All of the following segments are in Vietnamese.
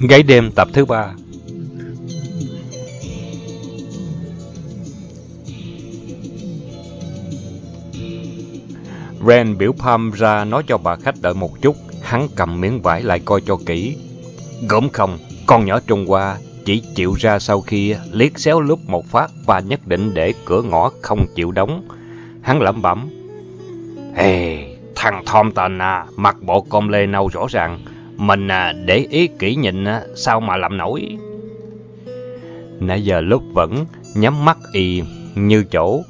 Gáy đêm tập thứ ba Ren biểu Palm ra nói cho bà khách đợi một chút. Hắn cầm miếng vải lại coi cho kỹ. Gớm không, con nhỏ Trung Hoa chỉ chịu ra sau khi liếc xéo lúc một phát và nhất định để cửa ngõ không chịu đóng. Hắn lẩm bẩm. Ê, thằng Thompson à, mặc bộ com lê nâu rõ ràng. Mình à, để ý kỹ nhìn à, sao mà làm nổi. Nãy giờ lúc vẫn nhắm mắt y như chỗ.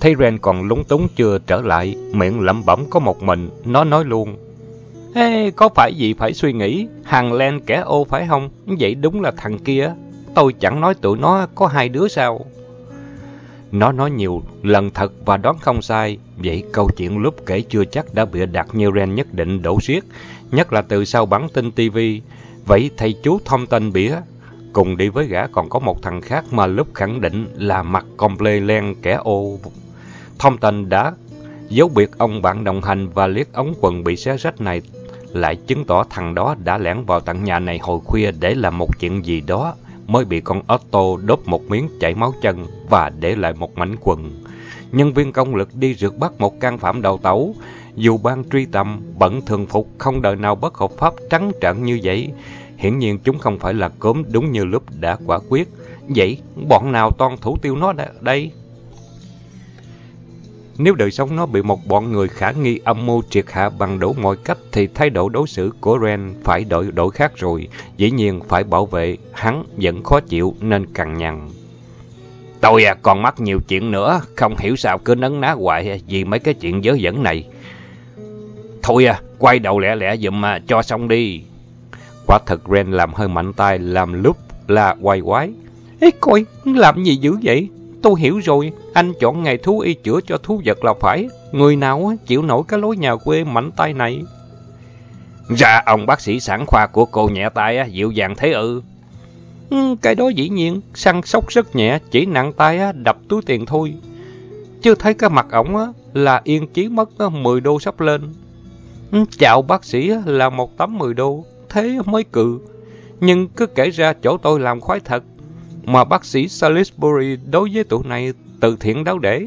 Thấy Ren còn lúng túng chưa trở lại, miệng lẩm bẩm có một mình, nó nói luôn. Ê, có phải gì phải suy nghĩ, hàng len kẻ ô phải không? Vậy đúng là thằng kia. Tôi chẳng nói tụi nó có hai đứa sao. Nó nói nhiều lần thật và đoán không sai. Vậy câu chuyện lúc kể chưa chắc đã bị đặt như Ren nhất định đổ xiết. Nhất là từ sau bản tin TV. Vậy thầy chú thông tin bỉa. Cùng đi với gã còn có một thằng khác mà lúc khẳng định là mặt comple len kẻ ô. Thông tin đã dấu biệt ông bạn đồng hành và liếc ống quần bị xé rách này lại chứng tỏ thằng đó đã lẻn vào tận nhà này hồi khuya để làm một chuyện gì đó mới bị con Otto đốt một miếng chảy máu chân và để lại một mảnh quần. Nhân viên công lực đi rượt bắt một can phạm đầu tẩu, dù ban truy tầm, bận thường phục không đời nào bất hợp pháp trắng trợn như vậy. Hiển nhiên chúng không phải là cốm đúng như lúc đã quả quyết. Vậy, bọn nào toan thủ tiêu nó đây? Nếu đời sống nó bị một bọn người khả nghi âm mưu triệt hạ bằng đủ mọi cách thì thái độ đối xử của Ren phải đổi đổi khác rồi. Dĩ nhiên phải bảo vệ, hắn vẫn khó chịu nên cằn nhằn. Tôi à, còn mắc nhiều chuyện nữa, không hiểu sao cứ nấn ná hoài vì mấy cái chuyện dớ dẫn này. Thôi à, quay đầu lẹ lẹ dùm mà, cho xong đi. Quả thật Ren làm hơi mạnh tay, làm lúc là quay quái. Ê coi, làm gì dữ vậy? Tôi hiểu rồi, anh chọn ngày thú y chữa cho thú vật là phải. Người nào chịu nổi cái lối nhà quê mạnh tay này? dạ ông bác sĩ sản khoa của cô nhẹ tay dịu dàng thế ư. Ừ, cái đó dĩ nhiên, săn sóc rất nhẹ, chỉ nặng tay đập túi tiền thôi. Chưa thấy cái mặt ổng là yên chí mất 10 đô sắp lên. Ừ, chào bác sĩ là một tấm 10 đô, thế mới cự. Nhưng cứ kể ra chỗ tôi làm khoái thật, mà bác sĩ Salisbury đối với tụi này từ thiện đáo để.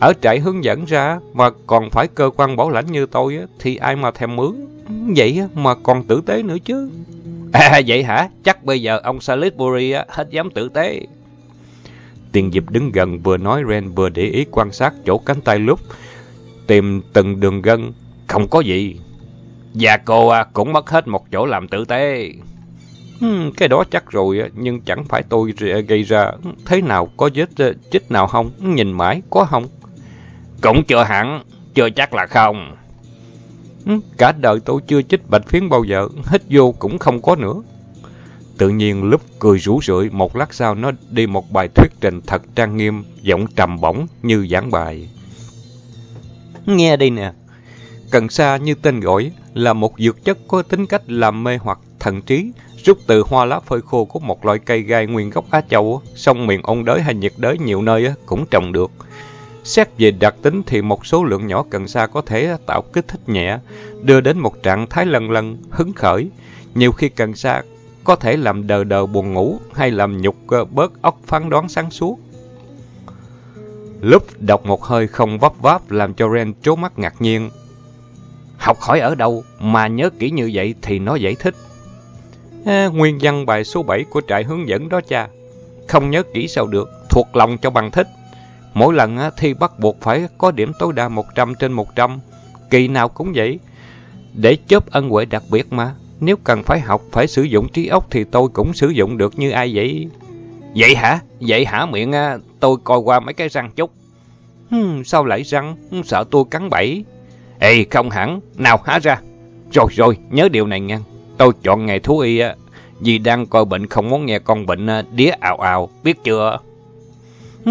Ở trại hướng dẫn ra mà còn phải cơ quan bảo lãnh như tôi thì ai mà thèm mướn. Vậy mà còn tử tế nữa chứ. À vậy hả? Chắc bây giờ ông Salisbury hết dám tử tế. Tiền dịp đứng gần vừa nói Ren vừa để ý quan sát chỗ cánh tay lúc. Tìm từng đường gân. Không có gì. Và cô à, cũng mất hết một chỗ làm tử tế. Hmm, cái đó chắc rồi, à, nhưng chẳng phải tôi gây ra. Thế nào, có vết à, chích nào không? Nhìn mãi, có không? Cũng chưa hẳn, chưa chắc là không. Ừ, cả đời tôi chưa chích bạch phiến bao giờ, hít vô cũng không có nữa. Tự nhiên lúc cười rủ rượi, một lát sau nó đi một bài thuyết trình thật trang nghiêm, giọng trầm bổng như giảng bài. Nghe đây nè, cần sa như tên gọi là một dược chất có tính cách làm mê hoặc thần trí, rút từ hoa lá phơi khô của một loại cây gai nguyên gốc Á Châu, sông miền ôn đới hay nhiệt đới nhiều nơi cũng trồng được. Xét về đặc tính thì một số lượng nhỏ cần sa có thể tạo kích thích nhẹ, đưa đến một trạng thái lân lân, hứng khởi. Nhiều khi cần sa có thể làm đờ đờ buồn ngủ hay làm nhục ờ, bớt óc phán đoán sáng suốt. Lúc đọc một hơi không vấp váp làm cho Ren trố mắt ngạc nhiên. Học hỏi ở đâu mà nhớ kỹ như vậy thì nó giải thích. À, nguyên văn bài số 7 của trại hướng dẫn đó cha. Không nhớ kỹ sao được, thuộc lòng cho bằng thích. Mỗi lần thi bắt buộc phải có điểm tối đa 100 trên 100. Kỳ nào cũng vậy. Để chớp ân huệ đặc biệt mà. Nếu cần phải học, phải sử dụng trí óc thì tôi cũng sử dụng được như ai vậy. Vậy hả? Vậy hả miệng tôi coi qua mấy cái răng chút. Hmm, sao lại răng? Sợ tôi cắn bẫy. Ê, không hẳn. Nào há ra. Rồi rồi, nhớ điều này nha. Tôi chọn ngày thú y á, vì đang coi bệnh không muốn nghe con bệnh à, đía ào ào, biết chưa?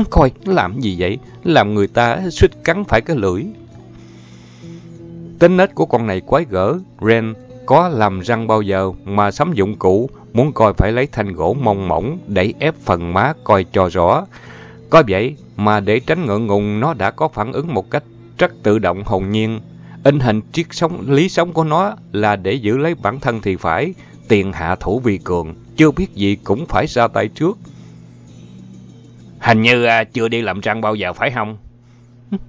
Coi, làm gì vậy? Làm người ta suýt cắn phải cái lưỡi. Tính nết của con này quái gở, Ren có làm răng bao giờ mà sắm dụng cụ, muốn coi phải lấy thanh gỗ mong mỏng để ép phần má coi cho rõ. Có vậy mà để tránh ngượng ngùng nó đã có phản ứng một cách rất tự động hồn nhiên In hình triết sống lý sống của nó là để giữ lấy bản thân thì phải, tiền hạ thủ vi cường, chưa biết gì cũng phải ra tay trước. Hình như à, chưa đi làm răng bao giờ phải không?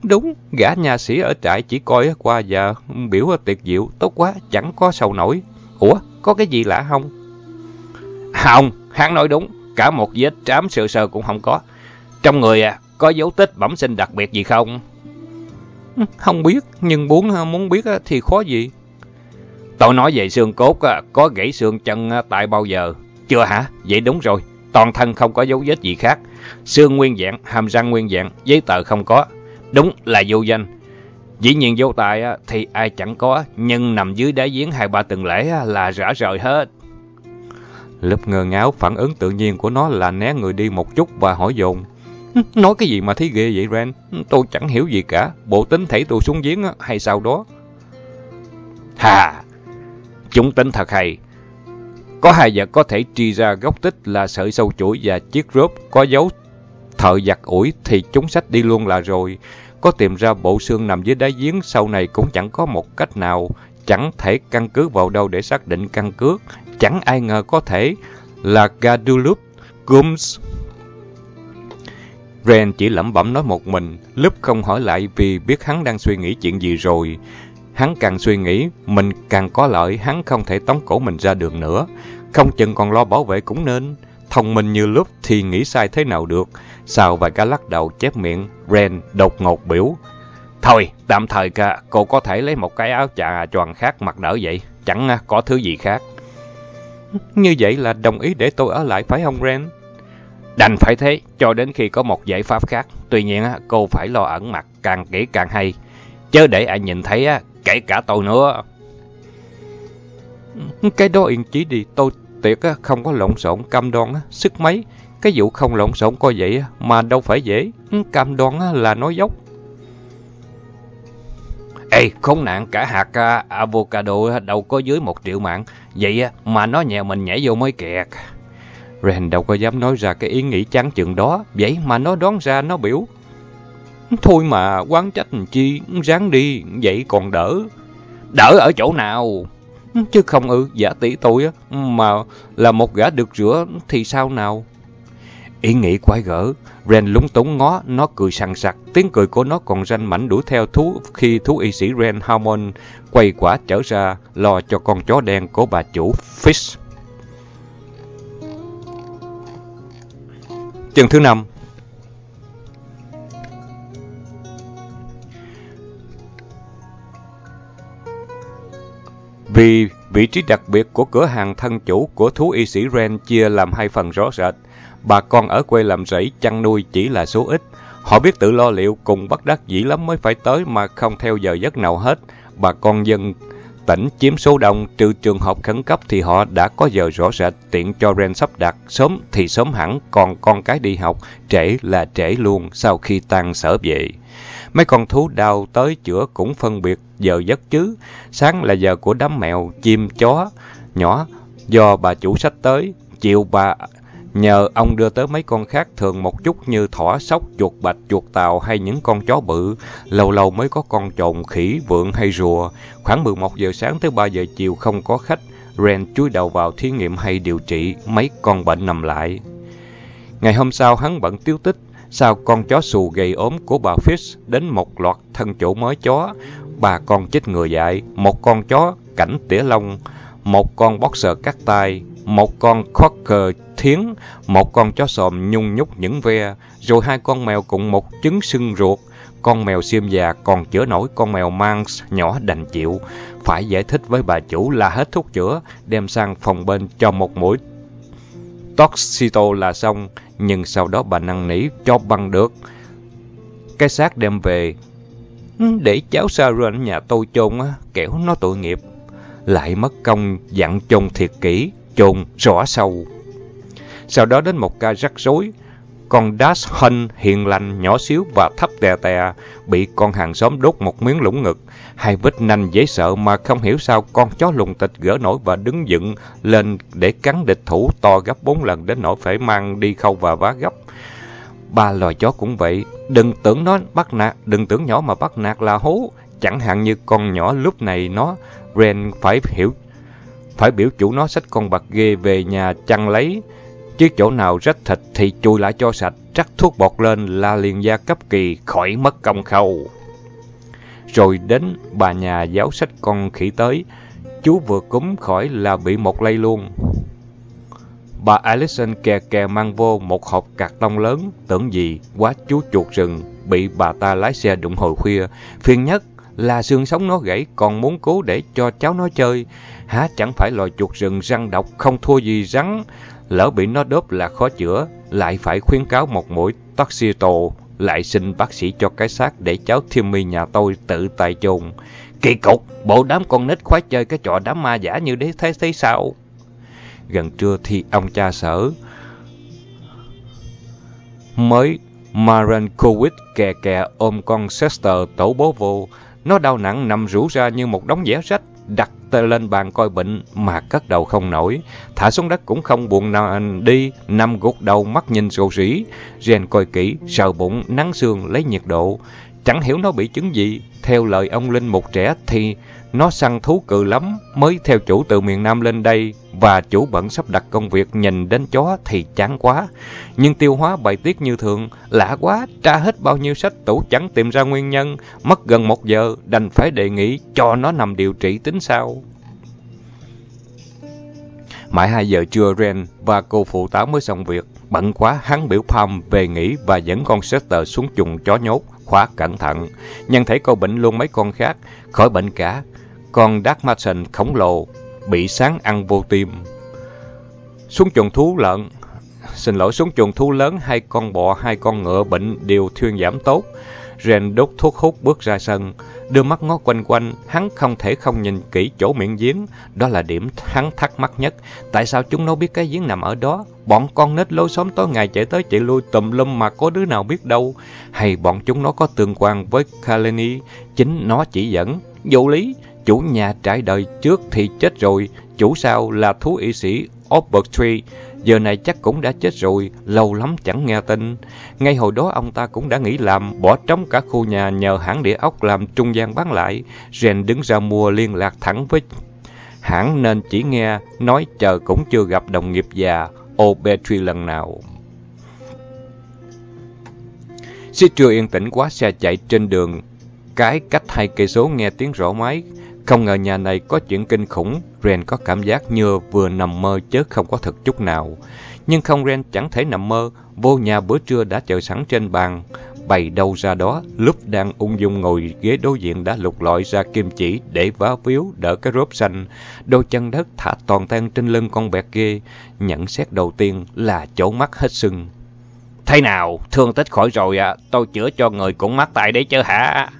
Đúng, gã nhà sĩ ở trại chỉ coi qua giờ biểu tiệc diệu, tốt quá, chẳng có sầu nổi. Ủa, có cái gì lạ không? Không, hắn nói đúng, cả một vết trám sơ sơ cũng không có. Trong người à, có dấu tích bẩm sinh đặc biệt gì không? Không biết, nhưng muốn muốn biết thì khó gì. Tôi nói về xương cốt, có gãy xương chân tại bao giờ? Chưa hả? Vậy đúng rồi, toàn thân không có dấu vết gì khác. Xương nguyên dạng, hàm răng nguyên dạng, giấy tờ không có. Đúng là vô danh. Dĩ nhiên vô tài thì ai chẳng có, nhưng nằm dưới đáy giếng hai ba tuần lễ là rã rời hết. Lớp ngơ ngáo phản ứng tự nhiên của nó là né người đi một chút và hỏi dồn. Nói cái gì mà thấy ghê vậy Ren? Tôi chẳng hiểu gì cả. Bộ tính thảy tôi xuống giếng hay sao đó? Hà! Chúng tính thật hay. Có hai vật có thể tri ra gốc tích là sợi sâu chuỗi và chiếc rốt có dấu thợ giặt ủi thì chúng sách đi luôn là rồi. Có tìm ra bộ xương nằm dưới đáy giếng sau này cũng chẳng có một cách nào, chẳng thể căn cứ vào đâu để xác định căn cước. Chẳng ai ngờ có thể là Gadulup Gums. Ren chỉ lẩm bẩm nói một mình, lúc không hỏi lại vì biết hắn đang suy nghĩ chuyện gì rồi. Hắn càng suy nghĩ, mình càng có lợi, hắn không thể tống cổ mình ra đường nữa. Không chừng còn lo bảo vệ cũng nên. Thông minh như lúc thì nghĩ sai thế nào được. Sau vài cái lắc đầu chép miệng, Ren đột ngột biểu. Thôi, tạm thời cả, cô có thể lấy một cái áo chà tròn khác mặc đỡ vậy. Chẳng có thứ gì khác. Như vậy là đồng ý để tôi ở lại phải không Ren? Đành phải thế, cho đến khi có một giải pháp khác. Tuy nhiên, cô phải lo ẩn mặt càng kỹ càng hay. Chớ để ai nhìn thấy, kể cả tôi nữa. Cái đó yên chí đi, tôi tiệt không có lộn xộn cam đoan sức mấy. Cái vụ không lộn xộn coi vậy mà đâu phải dễ. Ừ, cam đoan là nói dốc. Ê, khốn nạn cả hạt à, avocado đâu có dưới một triệu mạng. Vậy mà nó nhẹ mình nhảy vô mới kẹt. Ren đâu có dám nói ra cái ý nghĩ chán chừng đó. Vậy mà nó đoán ra nó biểu. Thôi mà quán trách chi, ráng đi, vậy còn đỡ. Đỡ ở chỗ nào? Chứ không ư, giả tỷ tôi á, mà là một gã được rửa thì sao nào? Ý nghĩ quái gở, Ren lúng túng ngó, nó cười sằng sặc, tiếng cười của nó còn ranh mảnh đuổi theo thú khi thú y sĩ Ren Harmon quay quả trở ra lo cho con chó đen của bà chủ Fish. Chương thứ năm Vì vị trí đặc biệt của cửa hàng thân chủ của thú y sĩ Ren chia làm hai phần rõ rệt, bà con ở quê làm rẫy chăn nuôi chỉ là số ít. Họ biết tự lo liệu cùng bất đắc dĩ lắm mới phải tới mà không theo giờ giấc nào hết. Bà con dân tỉnh chiếm số đông, trừ trường hợp khẩn cấp thì họ đã có giờ rõ rệt tiện cho Ren sắp đặt, sớm thì sớm hẳn, còn con cái đi học, trễ là trễ luôn sau khi tan sở về. Mấy con thú đào tới chữa cũng phân biệt giờ giấc chứ. Sáng là giờ của đám mèo, chim, chó, nhỏ do bà chủ sách tới. Chiều bà nhờ ông đưa tới mấy con khác thường một chút như thỏ, sóc, chuột bạch, chuột tàu hay những con chó bự. Lâu lâu mới có con trồn, khỉ, vượn hay rùa. Khoảng 11 giờ sáng tới 3 giờ chiều không có khách. Ren chúi đầu vào thí nghiệm hay điều trị mấy con bệnh nằm lại. Ngày hôm sau hắn bận tiêu tích, sau con chó xù gầy ốm của bà Fish đến một loạt thân chủ mới chó, ba con chích ngừa dại, một con chó cảnh tỉa lông, một con boxer cắt tay, một con cocker thiến, một con chó sòm nhung nhúc những ve, rồi hai con mèo cùng một trứng sưng ruột. Con mèo xiêm già còn chữa nổi con mèo mang nhỏ đành chịu. Phải giải thích với bà chủ là hết thuốc chữa, đem sang phòng bên cho một mũi Toxito là xong, nhưng sau đó bà năn nỉ cho bằng được. Cái xác đem về, ừ, để cháu Sharon nhà tôi chôn á, kẻo nó tội nghiệp. Lại mất công dặn chôn thiệt kỹ, chồn rõ sâu. Sau đó đến một ca rắc rối, con Das Hunt hiền lành, nhỏ xíu và thấp tè tè, bị con hàng xóm đốt một miếng lũng ngực. Hai vết nanh dễ sợ mà không hiểu sao con chó lùng tịch gỡ nổi và đứng dựng lên để cắn địch thủ to gấp bốn lần đến nỗi phải mang đi khâu và vá gấp. Ba loài chó cũng vậy, đừng tưởng nó bắt nạt, đừng tưởng nhỏ mà bắt nạt là hố. Chẳng hạn như con nhỏ lúc này nó, Ren phải hiểu, phải biểu chủ nó xách con bạc ghê về nhà chăn lấy. Chứ chỗ nào rách thịt thì chùi lại cho sạch, rắc thuốc bọt lên là liền gia cấp kỳ, khỏi mất công khâu. Rồi đến bà nhà giáo sách con khỉ tới, chú vừa cúm khỏi là bị một lây luôn. Bà Alison kè kè mang vô một hộp cạc tông lớn, tưởng gì quá chú chuột rừng, bị bà ta lái xe đụng hồi khuya. Phiền nhất là xương sống nó gãy còn muốn cố để cho cháu nó chơi. Há chẳng phải loài chuột rừng răng độc không thua gì rắn. Lỡ bị nó đốp là khó chữa, lại phải khuyến cáo một mũi toxito, lại xin bác sĩ cho cái xác để cháu thiêm mi nhà tôi tự tài chôn. Kỳ cục, bộ đám con nít khoái chơi cái trò đám ma giả như thế thế, thế sao? Gần trưa thì ông cha sở mới Maran Kowit kè kè ôm con Sester tổ bố vô. Nó đau nặng nằm rũ ra như một đống vẽ rách, đặt tay lên bàn coi bệnh mà cất đầu không nổi. Thả xuống đất cũng không buồn nào đi, nằm gục đầu mắt nhìn sổ rỉ. Rèn coi kỹ, sờ bụng, nắng xương lấy nhiệt độ. Chẳng hiểu nó bị chứng gì. Theo lời ông Linh một trẻ thì nó săn thú cự lắm, mới theo chủ từ miền Nam lên đây, và chủ bận sắp đặt công việc nhìn đến chó thì chán quá. Nhưng tiêu hóa bài tiết như thường, lạ quá, tra hết bao nhiêu sách tủ chẳng tìm ra nguyên nhân, mất gần một giờ, đành phải đề nghị cho nó nằm điều trị tính sao. Mãi 2 giờ trưa Ren và cô phụ tá mới xong việc. Bận quá, hắn biểu Pam về nghỉ và dẫn con Sester xuống chuồng chó nhốt, khóa cẩn thận. Nhân thấy cô bệnh luôn mấy con khác, khỏi bệnh cả. Con Dark khổng lồ, bị sáng ăn vô tim. Xuống chuồng thú lợn, xin lỗi xuống chuồng thú lớn, hai con bò, hai con ngựa bệnh đều thuyên giảm tốt. Ren đốt thuốc hút bước ra sân, đưa mắt ngó quanh quanh, hắn không thể không nhìn kỹ chỗ miệng giếng, đó là điểm hắn thắc mắc nhất. Tại sao chúng nó biết cái giếng nằm ở đó? Bọn con nít lối xóm tối ngày chạy tới chạy lui tùm lum mà có đứa nào biết đâu. Hay bọn chúng nó có tương quan với Kaleni, chính nó chỉ dẫn. Vô lý, chủ nhà trải đời trước thì chết rồi, chủ sau là thú y sĩ Obertree, giờ này chắc cũng đã chết rồi, lâu lắm chẳng nghe tin. Ngay hồi đó ông ta cũng đã nghỉ làm, bỏ trống cả khu nhà nhờ hãng địa ốc làm trung gian bán lại. Ren đứng ra mua liên lạc thẳng với hãng nên chỉ nghe nói chờ cũng chưa gặp đồng nghiệp già Obertree lần nào. Xế trưa yên tĩnh quá xe chạy trên đường, cái cách hai cây số nghe tiếng rõ máy, không ngờ nhà này có chuyện kinh khủng, Ren có cảm giác như vừa nằm mơ chứ không có thực chút nào. Nhưng không Ren chẳng thể nằm mơ, vô nhà bữa trưa đã chờ sẵn trên bàn. Bày đâu ra đó, lúc đang ung dung ngồi ghế đối diện đã lục lọi ra kim chỉ để vá víu đỡ cái rốp xanh. Đôi chân đất thả toàn tan trên lưng con bẹt ghê. Nhận xét đầu tiên là chỗ mắt hết sưng. Thế nào, thương tích khỏi rồi à, tôi chữa cho người cũng mắc tại đấy chứ hả?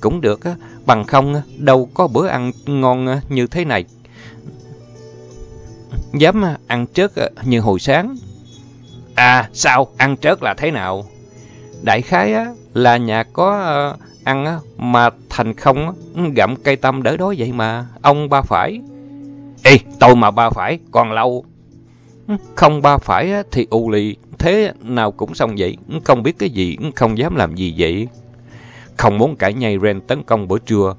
Cũng được á, bằng không đâu có bữa ăn ngon ờ, như thế này. Dám ờ, ăn trớt ờ, như hồi sáng. À, sao? Ăn trớt là thế nào? Đại khái là nhà có ăn mà thành không gặm cây tâm đỡ đói vậy mà. Ông ba phải. Ê, tôi mà ba phải, còn lâu. Không ba phải thì u lì, thế nào cũng xong vậy. Không biết cái gì, không dám làm gì vậy. Không muốn cả nhây Ren tấn công bữa trưa,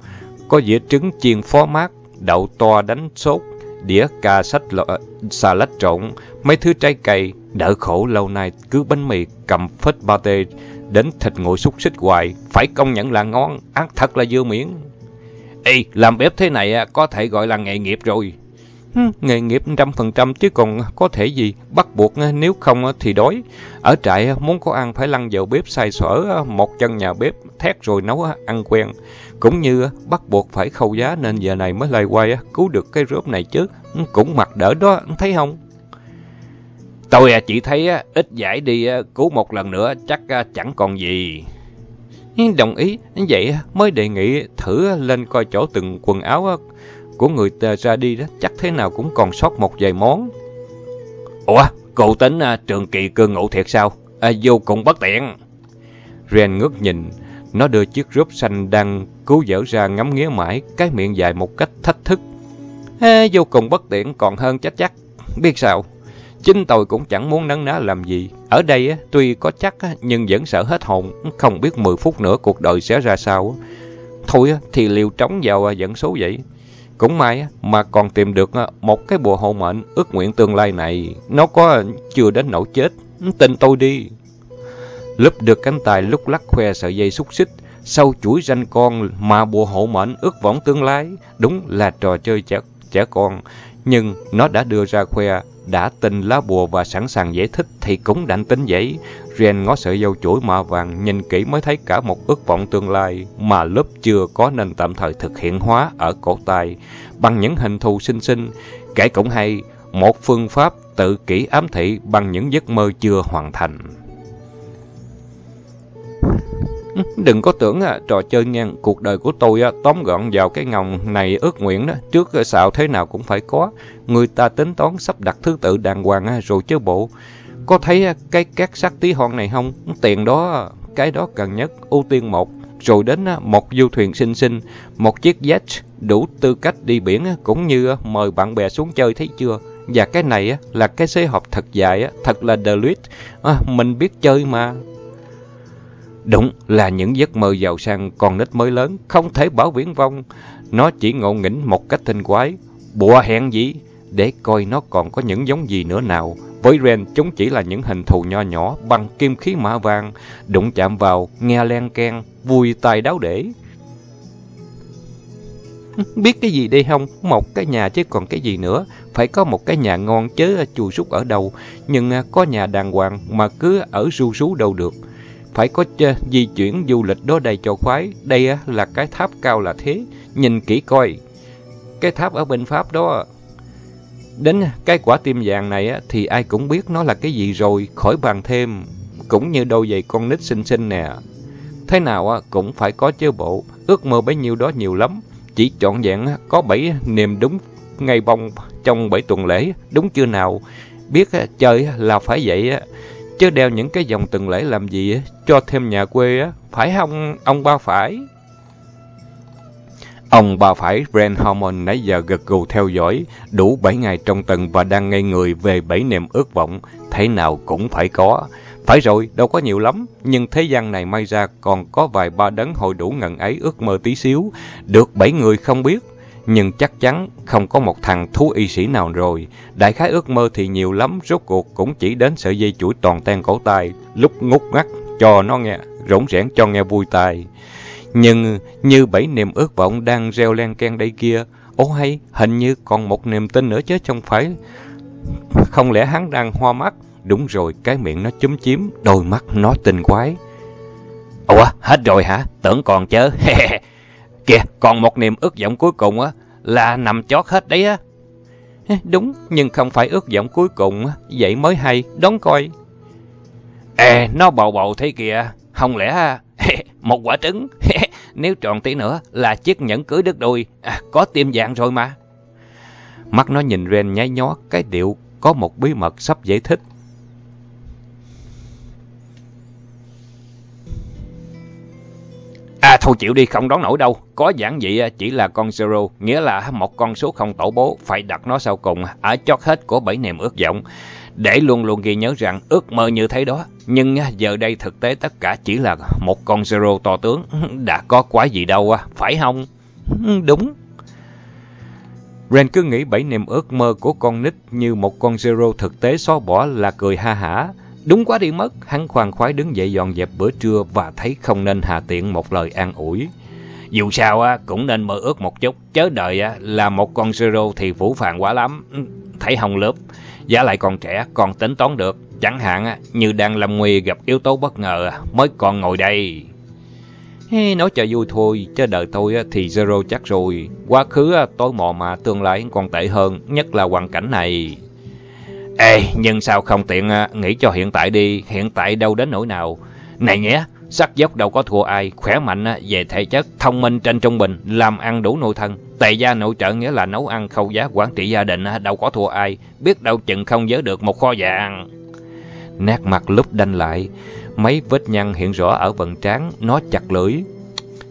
có dĩa trứng chiên phó mát, đậu to đánh sốt, đĩa cà sách xà lách trộn, mấy thứ trái cây, đỡ khổ lâu nay cứ bánh mì cầm phết ba tê đến thịt nguội xúc xích hoài, phải công nhận là ngon, ăn thật là dưa miệng. Ê, làm bếp thế này có thể gọi là nghề nghiệp rồi. Ừ. Nghề nghiệp trăm phần trăm chứ còn có thể gì, bắt buộc ờ, nếu không ờ, thì đói. Ở trại ờ, muốn có ăn phải lăn vào bếp xay sở, một chân nhà bếp, thét rồi nấu ăn quen. Cũng như bắt buộc phải khâu giá nên giờ này mới lai quay cứu được cái rớp này chứ, ừ, cũng mặc đỡ đó, thấy không? Tôi chỉ thấy ít giải đi cứu một lần nữa chắc chẳng còn gì. Đồng ý, vậy mới đề nghị thử lên coi chỗ từng quần áo của người ra đi đó, chắc thế nào cũng còn sót một vài món. Ủa, cậu tính à, trường kỳ cơ ngộ thiệt sao? À, vô cùng bất tiện. Ren ngước nhìn, nó đưa chiếc rúp xanh đang cứu dở ra ngắm nghía mãi, cái miệng dài một cách thách thức. À, vô cùng bất tiện còn hơn chắc chắc. Biết sao? Chính tôi cũng chẳng muốn nấn ná làm gì. Ở đây tuy có chắc nhưng vẫn sợ hết hồn, không biết 10 phút nữa cuộc đời sẽ ra sao. Thôi thì liều trống vào à, dẫn số vậy cũng may mà còn tìm được ờ, một cái bùa hộ mệnh ước nguyện tương lai này. Nó có ờ, chưa đến nỗi chết. Tin tôi đi. lúc được cánh tay lúc lắc khoe sợi dây xúc xích. Sau chuỗi ranh con mà bùa hộ mệnh ước vọng tương lai. Đúng là trò chơi trẻ, trẻ con. Nhưng nó đã đưa ra khoe đã tin lá bùa và sẵn sàng giải thích thì cũng đành tính vậy. Ren ngó sợi dâu chuỗi mạ vàng, nhìn kỹ mới thấy cả một ước vọng tương lai mà lớp chưa có nên tạm thời thực hiện hóa ở cổ tay bằng những hình thù xinh xinh. Kể cũng hay, một phương pháp tự kỷ ám thị bằng những giấc mơ chưa hoàn thành. Đừng có tưởng à, trò chơi ngang cuộc đời của tôi à, tóm gọn vào cái ngòng này ước nguyện đó, trước à, xạo thế nào cũng phải có. Người ta tính toán sắp đặt thứ tự đàng hoàng à, rồi chứ bộ. Có thấy à, cái các sắc tí hon này không? Tiền đó, cái đó cần nhất, ưu tiên một. Rồi đến à, một du thuyền xinh xinh, một chiếc yacht đủ tư cách đi biển à, cũng như mời bạn bè xuống chơi thấy chưa? Và cái này là cái xế hộp thật dài, thật là Deluxe. À, mình biết chơi mà. Đúng là những giấc mơ giàu sang còn nít mới lớn, không thể bảo viễn vong. Nó chỉ ngộ nghĩnh một cách tinh quái. Bùa hẹn gì? Để coi nó còn có những giống gì nữa nào. Với Ren, chúng chỉ là những hình thù nho nhỏ bằng kim khí mã vàng. Đụng chạm vào, nghe len keng, vui tai đáo để. Biết cái gì đây không? Một cái nhà chứ còn cái gì nữa. Phải có một cái nhà ngon chứ chùi súc ở đâu. Nhưng à, có nhà đàng hoàng mà cứ ở ru rú đâu được phải có di chuyển du lịch đó đây cho khoái. Đây à, là cái tháp cao là thế. Nhìn kỹ coi. Cái tháp ở bên Pháp đó. Đến cái quả tim vàng này thì ai cũng biết nó là cái gì rồi. Khỏi bàn thêm. Cũng như đôi giày con nít xinh xinh nè. Thế nào cũng phải có chứ bộ. Ước mơ bấy nhiêu đó nhiều lắm. Chỉ chọn dạng có bảy niềm đúng ngày bông trong bảy tuần lễ. Đúng chưa nào? Biết chơi là phải vậy á. Chứ đeo những cái dòng từng lễ làm gì á, cho thêm nhà quê á, phải không ông ba phải? Ông bà phải ren Harmon nãy giờ gật gù theo dõi, đủ 7 ngày trong tuần và đang ngây người về bảy niềm ước vọng, thế nào cũng phải có. Phải rồi, đâu có nhiều lắm, nhưng thế gian này may ra còn có vài ba đấng hội đủ ngần ấy ước mơ tí xíu, được bảy người không biết nhưng chắc chắn không có một thằng thú y sĩ nào rồi. Đại khái ước mơ thì nhiều lắm, rốt cuộc cũng chỉ đến sợi dây chuỗi toàn ten cổ tay, lúc ngút ngắt cho nó nghe, rỗng rẽn cho nghe vui tai. Nhưng như bảy niềm ước vọng đang reo len ken đây kia, ố hay, hình như còn một niềm tin nữa chứ không phải. Không lẽ hắn đang hoa mắt? Đúng rồi, cái miệng nó chúm chím, đôi mắt nó tinh quái. Ủa, hết rồi hả? Tưởng còn chớ. Kìa, còn một niềm ước vọng cuối cùng á là nằm chót hết đấy á. Đúng, nhưng không phải ước vọng cuối cùng, vậy mới hay, đón coi. Ê, nó bầu bầu thế kìa, không lẽ một quả trứng, nếu tròn tí nữa là chiếc nhẫn cưới đứt đôi, à, có tim vàng rồi mà. Mắt nó nhìn Ren nháy nhó, cái điệu có một bí mật sắp giải thích. À thôi chịu đi không đón nổi đâu. Có giảng vậy à, chỉ là con zero, nghĩa là một con số không tổ bố, phải đặt nó sau cùng, à, ở chót hết của bảy niềm ước vọng. Để luôn luôn ghi nhớ rằng ước mơ như thế đó. Nhưng giờ đây thực tế tất cả chỉ là một con zero to tướng. Đã có quái gì đâu, à, phải không? Đúng. Ren cứ nghĩ bảy niềm ước mơ của con nít như một con zero thực tế xóa bỏ là cười ha hả. Đúng quá đi mất, hắn khoan khoái đứng dậy dọn dẹp bữa trưa và thấy không nên hạ tiện một lời an ủi. Dù sao cũng nên mơ ước một chút, chớ đợi là một con zero thì vũ phàng quá lắm. Thấy hồng lớp, giá lại còn trẻ, còn tính toán được. Chẳng hạn như đang làm nguy gặp yếu tố bất ngờ mới còn ngồi đây. Hey, nói cho vui thôi, chứ đời tôi thì zero chắc rồi. Quá khứ tối mò mà tương lai còn tệ hơn, nhất là hoàn cảnh này. Ê, nhưng sao không tiện nghĩ cho hiện tại đi, hiện tại đâu đến nỗi nào. Này nhé, sắc dốc đâu có thua ai, khỏe mạnh về thể chất, thông minh trên trung bình, làm ăn đủ nuôi thân. Tề gia nội trợ nghĩa là nấu ăn khâu giá quản trị gia đình đâu có thua ai, biết đâu chừng không giới được một kho dạ vàng. Nét mặt lúc đanh lại, mấy vết nhăn hiện rõ ở vận trán, nó chặt lưỡi.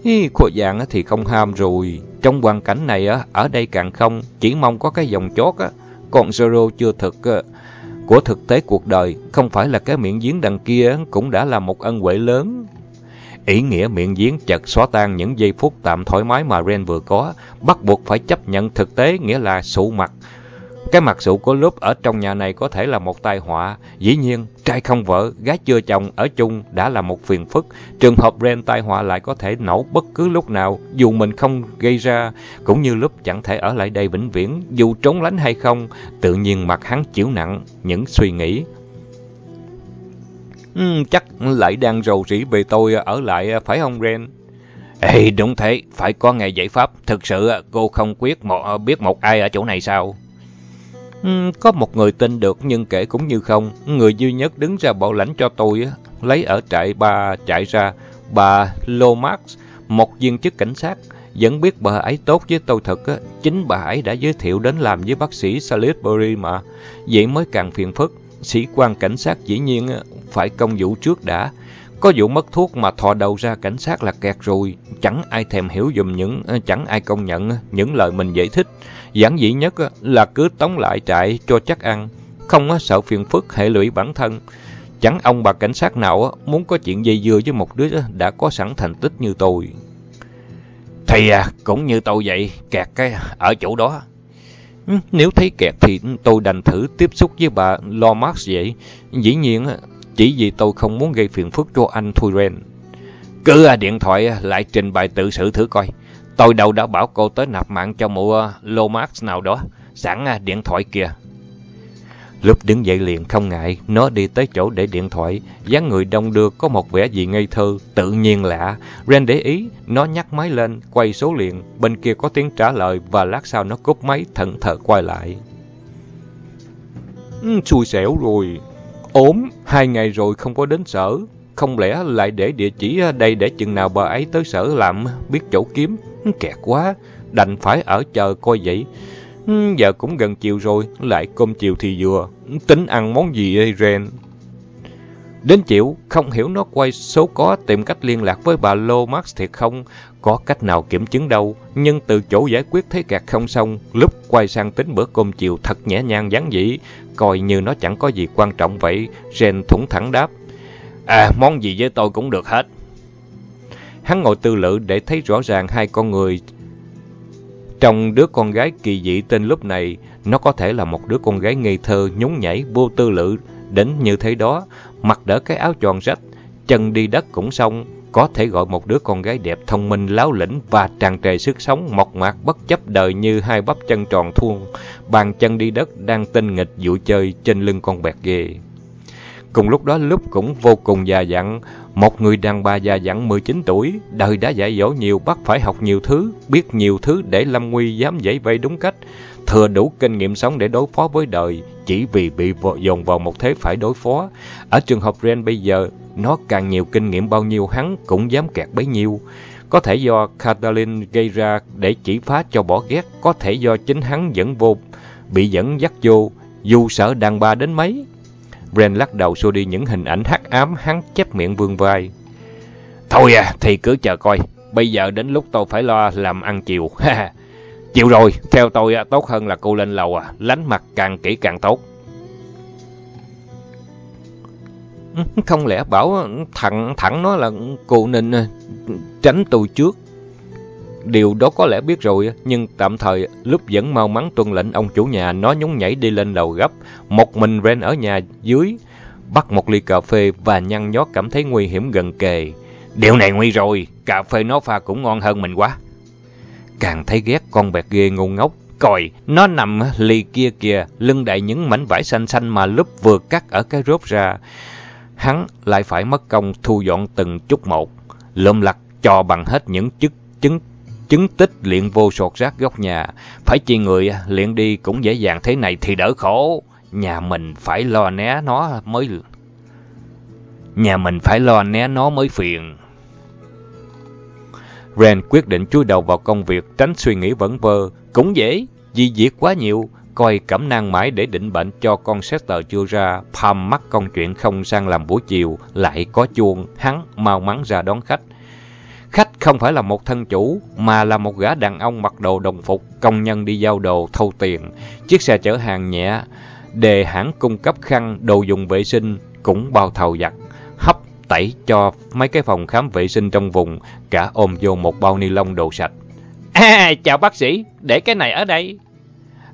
Ý, kho dạ vàng thì không ham rồi, trong hoàn cảnh này ở đây càng không, chỉ mong có cái dòng chót. Còn Zoro chưa thực của thực tế cuộc đời, không phải là cái miệng giếng đằng kia cũng đã là một ân huệ lớn. Ý nghĩa miệng giếng chật xóa tan những giây phút tạm thoải mái mà Ren vừa có, bắt buộc phải chấp nhận thực tế nghĩa là sụ mặt. Cái mặt sụ của lúc ở trong nhà này có thể là một tai họa. Dĩ nhiên, trai không vợ, gái chưa chồng ở chung đã là một phiền phức. Trường hợp Ren tai họa lại có thể nổ bất cứ lúc nào, dù mình không gây ra, cũng như lúc chẳng thể ở lại đây vĩnh viễn, dù trốn lánh hay không, tự nhiên mặt hắn chịu nặng những suy nghĩ. Uhm, chắc lại đang rầu rĩ về tôi ở lại phải không Ren? Ê, đúng thế, phải có ngày giải pháp. Thực sự cô không quyết một, biết một ai ở chỗ này sao? Có một người tin được nhưng kể cũng như không. Người duy nhất đứng ra bảo lãnh cho tôi, lấy ở trại bà chạy ra, bà Lomax, một viên chức cảnh sát. Vẫn biết bà ấy tốt với tôi thật, chính bà ấy đã giới thiệu đến làm với bác sĩ Salisbury mà. Vậy mới càng phiền phức. Sĩ quan cảnh sát dĩ nhiên phải công vụ trước đã. Có vụ mất thuốc mà thò đầu ra cảnh sát là kẹt rồi. Chẳng ai thèm hiểu dùm những, ờ, chẳng ai công nhận những lời mình giải thích. Giản dị nhất là cứ tống lại trại cho chắc ăn, không sợ phiền phức hệ lụy bản thân. Chẳng ông bà cảnh sát nào muốn có chuyện dây dưa với một đứa đã có sẵn thành tích như tôi. Thì à, cũng như tôi vậy, kẹt cái ở chỗ đó. Ừ, nếu thấy kẹt thì tôi đành thử tiếp xúc với bà Lomax vậy. Dĩ nhiên, chỉ vì tôi không muốn gây phiền phức cho anh Thuren. Cứ à, điện thoại lại trình bày tự sự thử coi. Tôi đâu đã bảo cô tới nạp mạng cho mụ ờ, Lomax nào đó. Sẵn ờ, điện thoại kìa. Lúc đứng dậy liền không ngại, nó đi tới chỗ để điện thoại, dáng người đông đưa có một vẻ gì ngây thơ, tự nhiên lạ. Ren để ý, nó nhắc máy lên, quay số liền, bên kia có tiếng trả lời và lát sau nó cúp máy thận thờ quay lại. Ừ, xui xẻo rồi, ốm, hai ngày rồi không có đến sở, không lẽ lại để địa chỉ đây để chừng nào bà ấy tới sở làm, biết chỗ kiếm, kẹt quá, đành phải ở chờ coi vậy. Giờ cũng gần chiều rồi, lại cơm chiều thì vừa, tính ăn món gì đây Ren? Đến chiều, không hiểu nó quay số có tìm cách liên lạc với bà Lô Max thiệt không, có cách nào kiểm chứng đâu, nhưng từ chỗ giải quyết thấy kẹt không xong, lúc quay sang tính bữa cơm chiều thật nhẹ nhàng dáng dĩ, coi như nó chẳng có gì quan trọng vậy, Ren thủng thẳng đáp. À, món gì với tôi cũng được hết. Hắn ngồi tư lự để thấy rõ ràng hai con người. Trong đứa con gái kỳ dị tên lúc này, nó có thể là một đứa con gái ngây thơ, nhún nhảy, vô tư lự, đến như thế đó, mặc đỡ cái áo tròn rách, chân đi đất cũng xong, có thể gọi một đứa con gái đẹp thông minh láo lĩnh và tràn trề sức sống mộc mạc bất chấp đời như hai bắp chân tròn thuông bàn chân đi đất đang tinh nghịch vụ chơi trên lưng con bẹt ghê Cùng lúc đó lúc cũng vô cùng già dặn, một người đàn bà già dặn 19 tuổi, đời đã dạy dỗ nhiều, bắt phải học nhiều thứ, biết nhiều thứ để lâm nguy dám dãy vây đúng cách, thừa đủ kinh nghiệm sống để đối phó với đời, chỉ vì bị dồn vào một thế phải đối phó. Ở trường hợp Ren bây giờ, nó càng nhiều kinh nghiệm bao nhiêu hắn cũng dám kẹt bấy nhiêu. Có thể do Catalin gây ra để chỉ phá cho bỏ ghét, có thể do chính hắn dẫn vô, bị dẫn dắt vô, dù sợ đàn bà đến mấy. Bren lắc đầu xua đi những hình ảnh hắc ám, hắn chép miệng vương vai. Thôi à, thì cứ chờ coi. Bây giờ đến lúc tôi phải lo làm ăn chiều. Chịu rồi, theo tôi tốt hơn là cô lên lầu à, lánh mặt càng kỹ càng tốt. Ừ, không lẽ bảo thẳng thẳng nó là cô nên à, tránh tôi trước. Điều đó có lẽ biết rồi, nhưng tạm thời lúc vẫn mau mắn tuân lệnh ông chủ nhà nó nhún nhảy đi lên lầu gấp. Một mình Ren ở nhà dưới, bắt một ly cà phê và nhăn nhó cảm thấy nguy hiểm gần kề. Điều này nguy rồi, cà phê nó pha cũng ngon hơn mình quá. Càng thấy ghét con bẹt ghê ngu ngốc, coi, nó nằm ly kia kìa, lưng đầy những mảnh vải xanh xanh mà lúc vừa cắt ở cái rốt ra. Hắn lại phải mất công thu dọn từng chút một, lơm lặt cho bằng hết những chức chứng chứng tích luyện vô sột rác góc nhà. Phải chi người à, luyện đi cũng dễ dàng thế này thì đỡ khổ. Nhà mình phải lo né nó mới... Nhà mình phải lo né nó mới phiền. Ren quyết định chui đầu vào công việc, tránh suy nghĩ vẩn vơ. Cũng dễ, vì việc quá nhiều. Coi cẩm nang mãi để định bệnh cho con xét tờ chưa ra. Pam mắc công chuyện không sang làm buổi chiều, lại có chuông. Hắn mau mắn ra đón khách. Khách không phải là một thân chủ, mà là một gã đàn ông mặc đồ đồng phục, công nhân đi giao đồ, thâu tiền. Chiếc xe chở hàng nhẹ, đề hãng cung cấp khăn, đồ dùng vệ sinh, cũng bao thầu giặt. Hấp tẩy cho mấy cái phòng khám vệ sinh trong vùng, cả ôm vô một bao ni lông đồ sạch. À, chào bác sĩ, để cái này ở đây.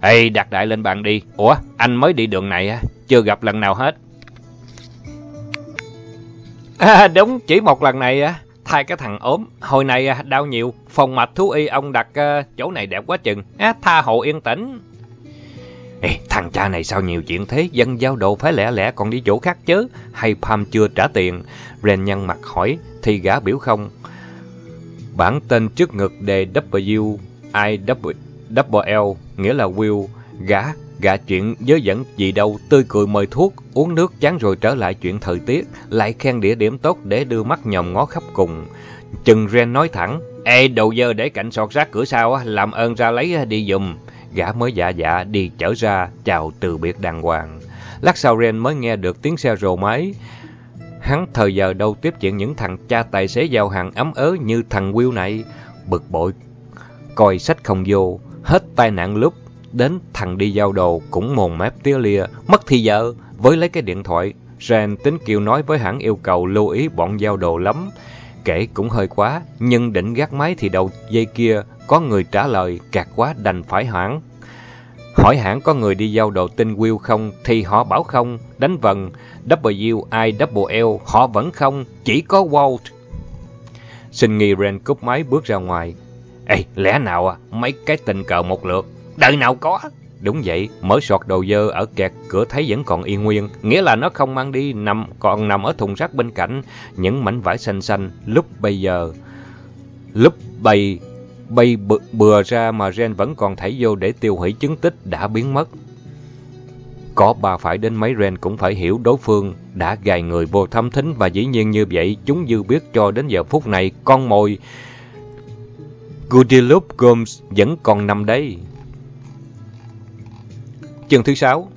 Ê, đặt đại lên bàn đi. Ủa, anh mới đi đường này chưa gặp lần nào hết. À, đúng, chỉ một lần này á, thay cái thằng ốm. Hồi này à, đau nhiều, phòng mạch thú y ông đặt à, chỗ này đẹp quá chừng. á tha hộ yên tĩnh. Ê, thằng cha này sao nhiều chuyện thế? Dân giao đồ phải lẻ lẻ còn đi chỗ khác chứ? Hay Pam chưa trả tiền? Ren nhăn mặt hỏi, thì gã biểu không. Bản tên trước ngực đề W, I, W, Double L, nghĩa là Will. Gã, gã chuyện dớ dẫn gì đâu, tươi cười mời thuốc, uống nước chán rồi trở lại chuyện thời tiết, lại khen địa điểm tốt để đưa mắt nhòm ngó khắp cùng. Chừng Ren nói thẳng, Ê, đầu dơ để cạnh sọt rác cửa sau, làm ơn ra lấy đi dùm. Gã mới dạ dạ đi chở ra, chào từ biệt đàng hoàng. Lát sau Ren mới nghe được tiếng xe rồ máy. Hắn thời giờ đâu tiếp chuyện những thằng cha tài xế giao hàng ấm ớ như thằng Will này. Bực bội, coi sách không vô, hết tai nạn lúc, đến thằng đi giao đồ cũng mồm mép tía lia, mất thì giờ, với lấy cái điện thoại. Ren tính kêu nói với hãng yêu cầu lưu ý bọn giao đồ lắm. Kể cũng hơi quá, nhưng định gác máy thì đầu dây kia có người trả lời cạt quá đành phải hoãn. Hỏi hãng có người đi giao đồ tin Will không thì họ bảo không, đánh vần W-I-L họ vẫn không, chỉ có Walt. Xin nghi Ren cúp máy bước ra ngoài. Ê, lẽ nào à, mấy cái tình cờ một lượt, đời nào có. Đúng vậy, mở sọt đồ dơ ở kẹt cửa thấy vẫn còn y nguyên, nghĩa là nó không mang đi, nằm còn nằm ở thùng rác bên cạnh, những mảnh vải xanh xanh lúc bây giờ. Lúc bay bay bừa ra mà Ren vẫn còn thảy vô để tiêu hủy chứng tích đã biến mất. Có bà phải đến mấy Ren cũng phải hiểu đối phương đã gài người vô thâm thính và dĩ nhiên như vậy chúng dư biết cho đến giờ phút này con mồi Goodilop Gomes vẫn còn nằm đây. Chương thứ sáu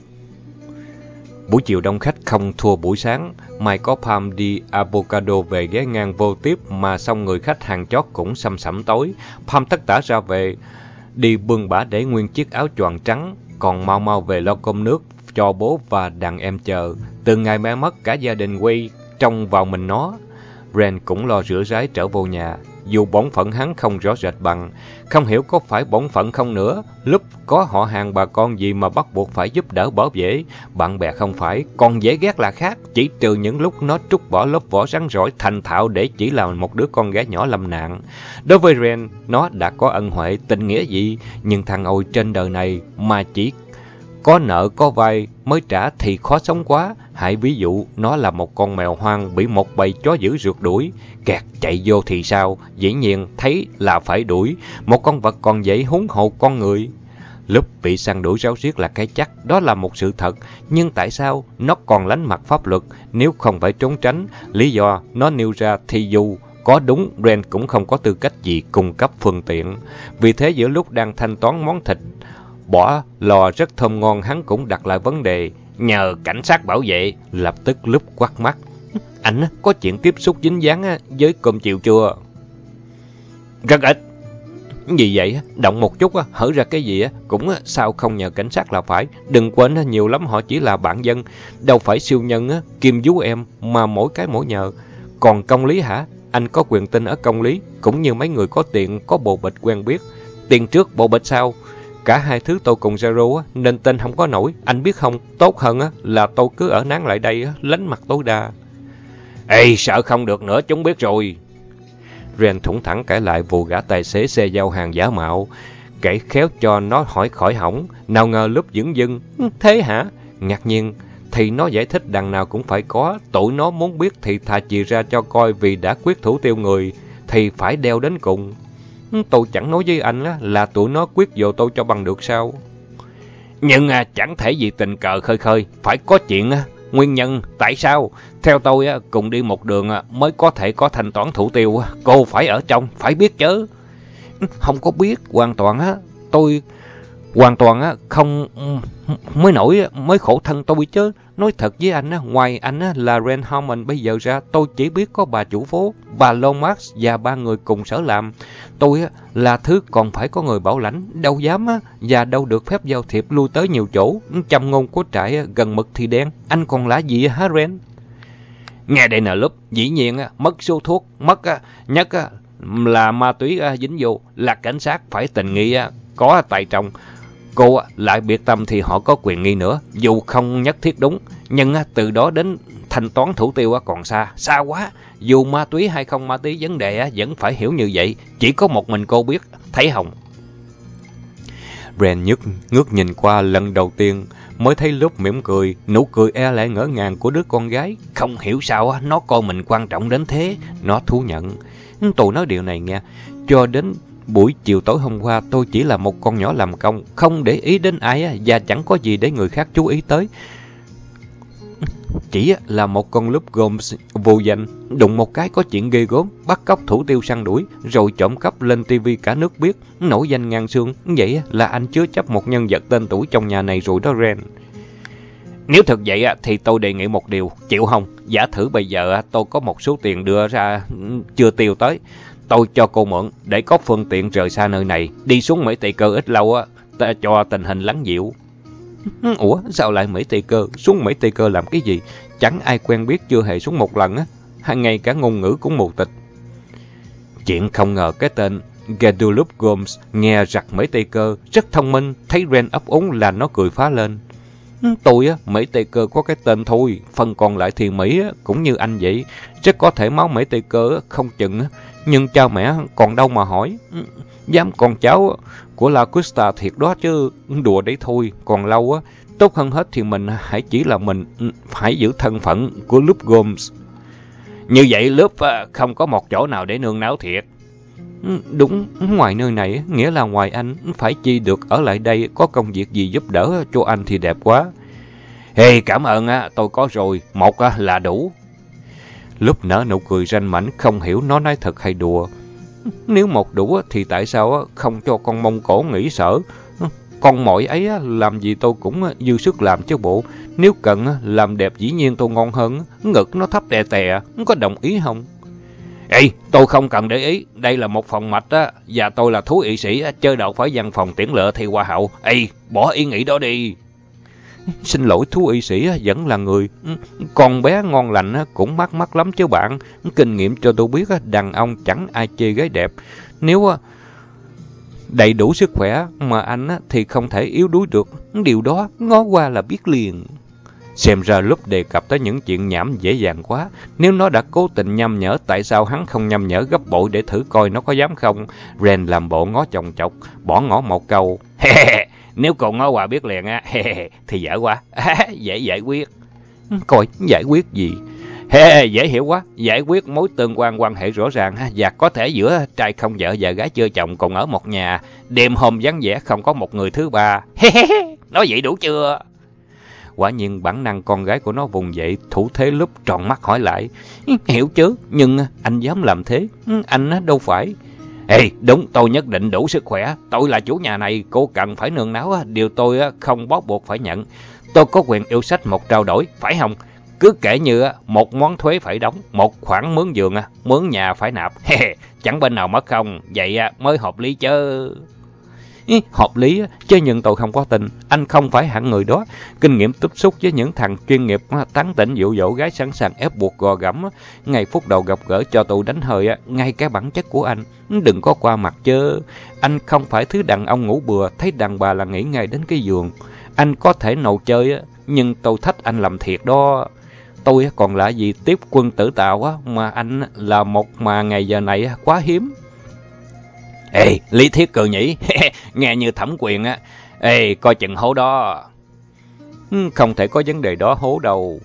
Buổi chiều đông khách không thua buổi sáng, mai có Palm đi avocado về ghé ngang vô tiếp mà xong người khách hàng chót cũng xăm sẩm tối. Palm tất tả ra về, đi bưng bả để nguyên chiếc áo choàng trắng, còn mau mau về lo cơm nước cho bố và đàn em chờ. Từ ngày mẹ mất cả gia đình quay trông vào mình nó. Ren cũng lo rửa rái trở vô nhà, dù bổn phận hắn không rõ rệt bằng. Không hiểu có phải bổn phận không nữa, lúc có họ hàng bà con gì mà bắt buộc phải giúp đỡ bảo vệ. Bạn bè không phải, còn dễ ghét là khác, chỉ trừ những lúc nó trút bỏ lớp vỏ rắn rỏi thành thạo để chỉ là một đứa con gái nhỏ lâm nạn. Đối với Ren, nó đã có ân huệ tình nghĩa gì, nhưng thằng ôi trên đời này mà chỉ có nợ có vay mới trả thì khó sống quá. Hãy ví dụ nó là một con mèo hoang bị một bầy chó dữ rượt đuổi. Kẹt chạy vô thì sao? Dĩ nhiên thấy là phải đuổi. Một con vật còn dễ húng hộ con người. Lúc bị săn đuổi ráo riết là cái chắc, đó là một sự thật. Nhưng tại sao nó còn lánh mặt pháp luật nếu không phải trốn tránh? Lý do nó nêu ra thì dù có đúng, Ren cũng không có tư cách gì cung cấp phương tiện. Vì thế giữa lúc đang thanh toán món thịt bỏ lò rất thơm ngon hắn cũng đặt lại vấn đề. Nhờ cảnh sát bảo vệ, lập tức lúp quát mắt. Anh có chuyện tiếp xúc dính dáng với cơm chiều chưa? Rất ít. Vì vậy, động một chút, hở ra cái gì cũng sao không nhờ cảnh sát là phải. Đừng quên, nhiều lắm họ chỉ là bạn dân. Đâu phải siêu nhân, kim vú em, mà mỗi cái mỗi nhờ. Còn công lý hả? Anh có quyền tin ở công lý, cũng như mấy người có tiền, có bộ bịch quen biết. Tiền trước, bộ bịch sau. Cả hai thứ tôi cùng Zero nên tên không có nổi. Anh biết không, tốt hơn là tôi cứ ở nán lại đây lánh mặt tối đa. Ê, sợ không được nữa, chúng biết rồi. Ren thủng thẳng kể lại vụ gã tài xế xe giao hàng giả mạo. Kể khéo cho nó hỏi khỏi hỏng. Nào ngờ lúc dững dưng. Ừ, thế hả? Ngạc nhiên. Thì nó giải thích đằng nào cũng phải có. Tụi nó muốn biết thì thà chì ra cho coi vì đã quyết thủ tiêu người. Thì phải đeo đến cùng. Tôi chẳng nói với anh là tụi nó quyết vô tôi cho bằng được sao. Nhưng à, chẳng thể vì tình cờ khơi khơi, phải có chuyện. Nguyên nhân, tại sao? Theo tôi, cùng đi một đường mới có thể có thanh toán thủ tiêu. Cô phải ở trong, phải biết chứ. Không có biết, hoàn toàn á. Tôi hoàn toàn á không mới nổi mới khổ thân tôi chứ. Nói thật với anh á, ngoài anh á là Ren Harmon bây giờ ra, tôi chỉ biết có bà chủ phố, bà Lomax và ba người cùng sở làm. Tôi á là thứ còn phải có người bảo lãnh, đâu dám á và đâu được phép giao thiệp lui tới nhiều chỗ, chăm ngôn của trại gần mực thì đen. Anh còn lá gì hả Ren? Nghe đây nè lúc, dĩ nhiên á mất số thuốc, mất á nhất á là ma túy dính vô, là cảnh sát phải tình nghi có tài trọng. Cô lại biệt tâm thì họ có quyền nghi nữa, dù không nhất thiết đúng, nhưng từ đó đến thanh toán thủ tiêu còn xa, xa quá. Dù ma túy hay không ma túy vấn đề vẫn phải hiểu như vậy, chỉ có một mình cô biết, thấy Hồng. Brand nhức ngước nhìn qua lần đầu tiên, mới thấy lúc mỉm cười, nụ cười e lệ ngỡ ngàng của đứa con gái. Không hiểu sao nó coi mình quan trọng đến thế, nó thú nhận. Tôi nói điều này nghe, cho đến buổi chiều tối hôm qua tôi chỉ là một con nhỏ làm công, không để ý đến ai và chẳng có gì để người khác chú ý tới. Chỉ là một con lúc gồm vô danh, đụng một cái có chuyện ghê gớm, bắt cóc thủ tiêu săn đuổi, rồi trộm cắp lên tivi cả nước biết, nổi danh ngang xương. Vậy là anh chứa chấp một nhân vật tên tuổi trong nhà này rồi đó Ren. Nếu thật vậy thì tôi đề nghị một điều, chịu không? Giả thử bây giờ tôi có một số tiền đưa ra ừ, chưa tiêu tới. Tôi cho cô mượn để có phương tiện rời xa nơi này, đi xuống Mỹ Tây Cơ ít lâu á, cho tình hình lắng dịu. Ủa, sao lại Mỹ Tây Cơ? Xuống Mỹ Tây Cơ làm cái gì? Chẳng ai quen biết chưa hề xuống một lần á. Hàng ngày cả ngôn ngữ cũng mù tịch. Chuyện không ngờ cái tên Gedulup Gomes nghe rặt Mỹ Tây Cơ, rất thông minh, thấy Ren ấp úng là nó cười phá lên. Ừ, tôi á, Mỹ Tây Cơ có cái tên thôi, phần còn lại thì Mỹ á, cũng như anh vậy. Rất có thể máu Mỹ Tây Cơ không chừng, á nhưng cha mẹ còn đâu mà hỏi. Ừ, dám con cháu của La Costa thiệt đó chứ, đùa đấy thôi, còn lâu á. Tốt hơn hết thì mình hãy chỉ là mình ừ, phải giữ thân phận của Luke Gomes. Như vậy lớp à, không có một chỗ nào để nương náu thiệt. Ừ, đúng, ngoài nơi này, nghĩa là ngoài anh, phải chi được ở lại đây, có công việc gì giúp đỡ cho anh thì đẹp quá. Hey, cảm ơn, á, tôi có rồi, một là đủ. Lúc nở nụ cười ranh mảnh, không hiểu nó nói thật hay đùa. Nếu một đủ thì tại sao không cho con mông cổ nghỉ sở? Con mỏi ấy làm gì tôi cũng dư sức làm chứ bộ. Nếu cần làm đẹp dĩ nhiên tôi ngon hơn. Ngực nó thấp tè tè, có đồng ý không? Ê, tôi không cần để ý. Đây là một phòng mạch á, và tôi là thú y sĩ, chơi đâu phải văn phòng tiễn lựa thì hoa hậu. Ê, bỏ ý nghĩ đó đi. Xin lỗi thú y sĩ vẫn là người. Ừ, Con bé ngon lành cũng mắc mắc lắm chứ bạn. Kinh nghiệm cho tôi biết đàn ông chẳng ai chê gái đẹp. Nếu đầy đủ sức khỏe mà anh thì không thể yếu đuối được. Điều đó ngó qua là biết liền. Xem ra lúc đề cập tới những chuyện nhảm dễ dàng quá. Nếu nó đã cố tình nhăm nhở, tại sao hắn không nhăm nhở gấp bội để thử coi nó có dám không? Ren làm bộ ngó chồng chọc, bỏ ngỏ một câu. Nếu còn ngó quà biết liền á, thì dễ quá. dễ giải quyết. Coi, giải quyết gì? He, dễ hiểu quá, giải quyết mối tương quan quan hệ rõ ràng và có thể giữa trai không vợ và gái chưa chồng cùng ở một nhà, đêm hôm vắng vẻ không có một người thứ ba. Nói vậy đủ chưa? Quả nhiên bản năng con gái của nó vùng dậy, thủ thế lúc tròn mắt hỏi lại. Hiểu chứ, nhưng anh dám làm thế, anh đâu phải. Ê, đúng, tôi nhất định đủ sức khỏe. Tôi là chủ nhà này, cô cần phải nương náo, điều tôi không bó buộc phải nhận. Tôi có quyền yêu sách một trao đổi, phải không? Cứ kể như một món thuế phải đóng, một khoản mướn giường, mướn nhà phải nạp. Chẳng bên nào mất không, vậy mới hợp lý chứ. Hợp lý chứ nhưng tôi không có tình anh không phải hạng người đó. Kinh nghiệm tiếp xúc với những thằng chuyên nghiệp tán tỉnh dụ dỗ gái sẵn sàng ép buộc gò gẫm. Ngày phút đầu gặp gỡ cho tụi đánh hơi ngay cái bản chất của anh. Đừng có qua mặt chứ. Anh không phải thứ đàn ông ngủ bừa, thấy đàn bà là nghĩ ngay đến cái giường. Anh có thể nầu chơi, nhưng tôi thách anh làm thiệt đó. Tôi còn là gì tiếp quân tử tạo mà anh là một mà ngày giờ này quá hiếm. Ê, lý thiết cười nhỉ? Nghe như thẩm quyền á. Ê, coi chừng hố đó. Ừ, không thể có vấn đề đó hố đâu.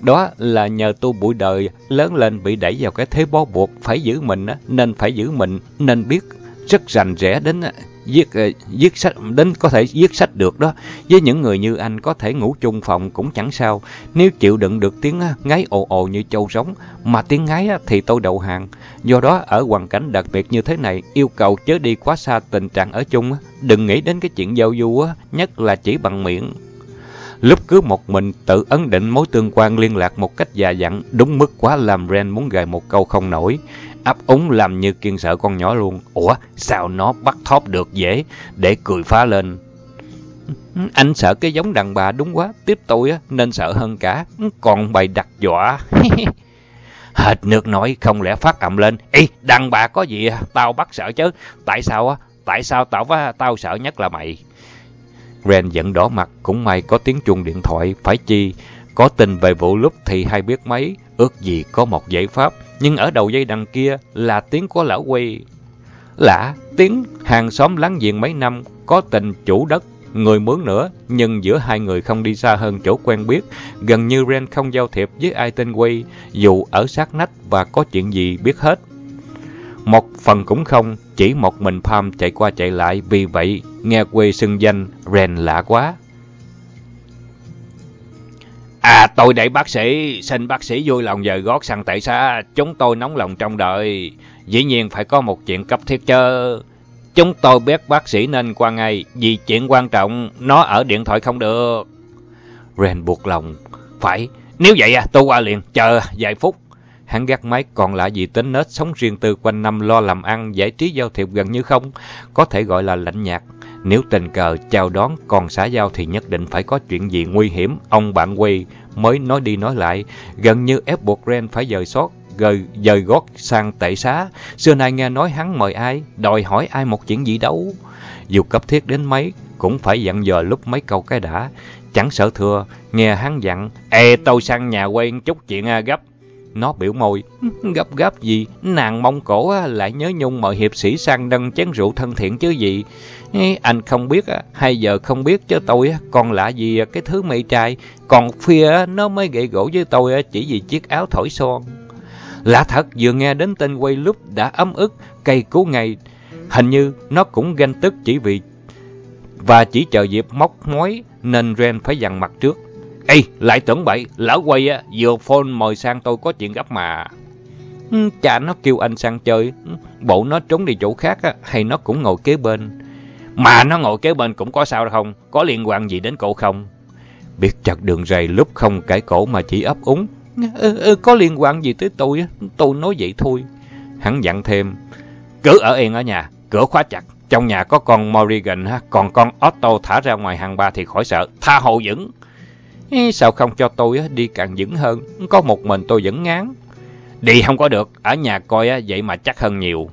Đó là nhờ tu bụi đời lớn lên bị đẩy vào cái thế bó buộc phải giữ mình nên phải giữ mình nên biết rất rành rẽ đến viết viết ờ, sách đến có thể viết sách được đó. Với những người như anh có thể ngủ chung phòng cũng chẳng sao. Nếu chịu đựng được tiếng ngáy ồ ồ như châu rống mà tiếng ngáy thì tôi đậu hàng. Do đó ở hoàn cảnh đặc biệt như thế này yêu cầu chớ đi quá xa tình trạng ở chung, đừng nghĩ đến cái chuyện giao du nhất là chỉ bằng miệng. Lúc cứ một mình tự ấn định mối tương quan liên lạc một cách già dặn, đúng mức quá làm Ren muốn gài một câu không nổi ấp úng làm như kiên sợ con nhỏ luôn. Ủa, sao nó bắt thóp được dễ, để cười phá lên. Anh sợ cái giống đàn bà đúng quá, tiếp tôi nên sợ hơn cả, còn bày đặt dọa. hệt nước nổi không lẽ phát ẩm lên. Ê, đàn bà có gì à? Tao bắt sợ chứ. Tại sao á? Tại sao tao tao sợ nhất là mày? Ren giận đỏ mặt, cũng may có tiếng chuông điện thoại, phải chi. Có tin về vụ lúc thì hay biết mấy, ước gì có một giải pháp. Nhưng ở đầu dây đằng kia là tiếng của lão quay. Lạ, tiếng hàng xóm láng giềng mấy năm, có tình chủ đất, người mướn nữa, nhưng giữa hai người không đi xa hơn chỗ quen biết. Gần như Ren không giao thiệp với ai tên quay, dù ở sát nách và có chuyện gì biết hết. Một phần cũng không, chỉ một mình Palm chạy qua chạy lại, vì vậy nghe quê xưng danh Ren lạ quá. À, tôi để bác sĩ, xin bác sĩ vui lòng dời gót sang tại xa, chúng tôi nóng lòng trong đợi. Dĩ nhiên phải có một chuyện cấp thiết chứ. Chúng tôi biết bác sĩ nên qua ngay, vì chuyện quan trọng, nó ở điện thoại không được. Ren buộc lòng, phải, nếu vậy à, tôi qua liền, chờ vài phút. Hắn gác máy còn lại gì tính nết sống riêng tư quanh năm lo làm ăn, giải trí giao thiệp gần như không, có thể gọi là lạnh nhạt. Nếu tình cờ chào đón còn xã giao thì nhất định phải có chuyện gì nguy hiểm, ông bạn quay mới nói đi nói lại, gần như ép buộc Ren phải dời sót, gời, dời gót sang tệ xá. Xưa nay nghe nói hắn mời ai, đòi hỏi ai một chuyện gì đâu. Dù cấp thiết đến mấy, cũng phải dặn dò lúc mấy câu cái đã. Chẳng sợ thừa, nghe hắn dặn, Ê, tôi sang nhà quen chút chuyện à, gấp. Nó biểu môi, gấp gấp gì, nàng mông cổ lại nhớ nhung mời hiệp sĩ sang đâng chén rượu thân thiện chứ gì. Anh không biết, hay giờ không biết chứ tôi còn lạ gì cái thứ mây trai, còn phia nó mới gậy gỗ với tôi chỉ vì chiếc áo thổi son. Lạ thật, vừa nghe đến tên quay lúc đã ấm ức, cây cú ngày. Hình như nó cũng ganh tức chỉ vì và chỉ chờ dịp móc mối nên Ren phải dằn mặt trước. Ê, lại tưởng bậy, lão quay á, vừa phone mời sang tôi có chuyện gấp mà. Cha nó kêu anh sang chơi, bộ nó trốn đi chỗ khác á, hay nó cũng ngồi kế bên. Mà nó ngồi kế bên cũng có sao không, có liên quan gì đến cậu không? Biết chặt đường rầy lúc không cãi cổ mà chỉ ấp úng. Ừ, ừ, có liên quan gì tới tôi, tôi nói vậy thôi. Hắn dặn thêm, cứ ở yên ở nhà, cửa khóa chặt. Trong nhà có con Morrigan, còn con Otto thả ra ngoài hàng ba thì khỏi sợ, tha hồ dững. Sao không cho tôi đi càng dững hơn, có một mình tôi vẫn ngán. Đi không có được, ở nhà coi vậy mà chắc hơn nhiều.